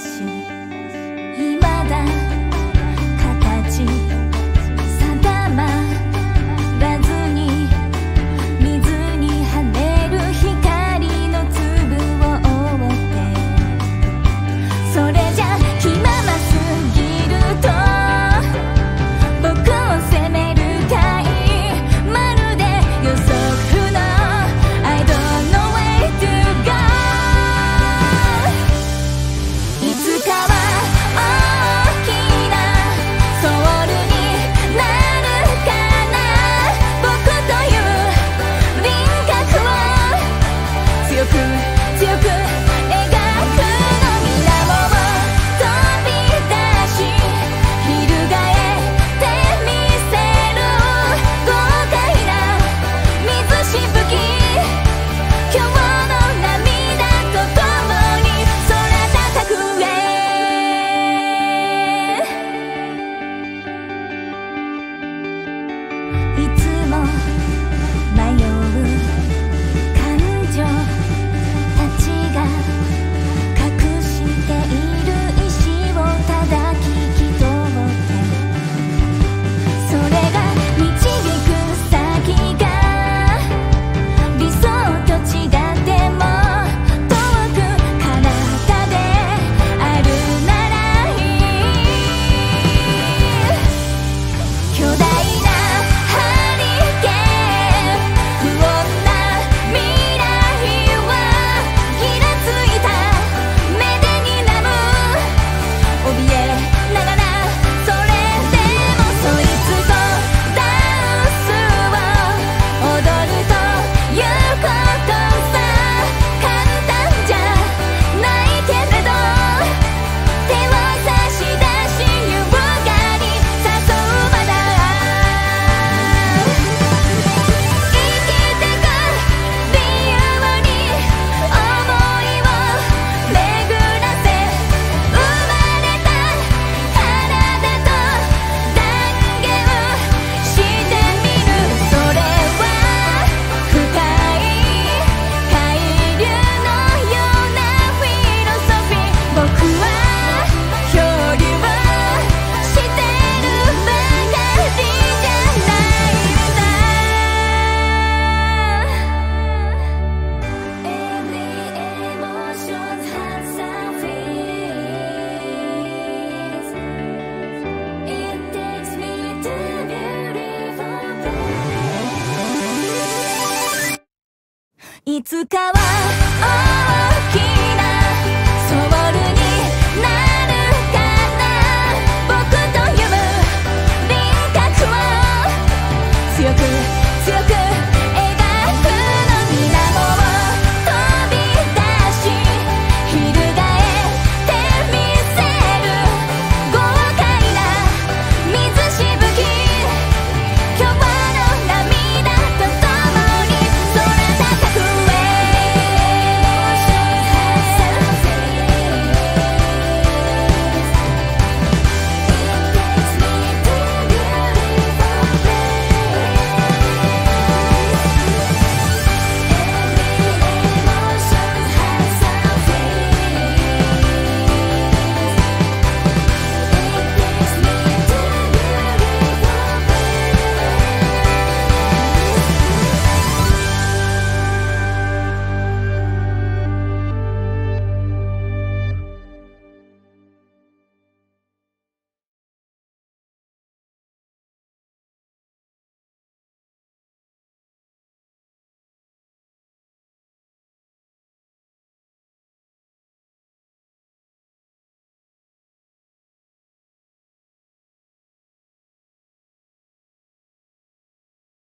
心。いつかは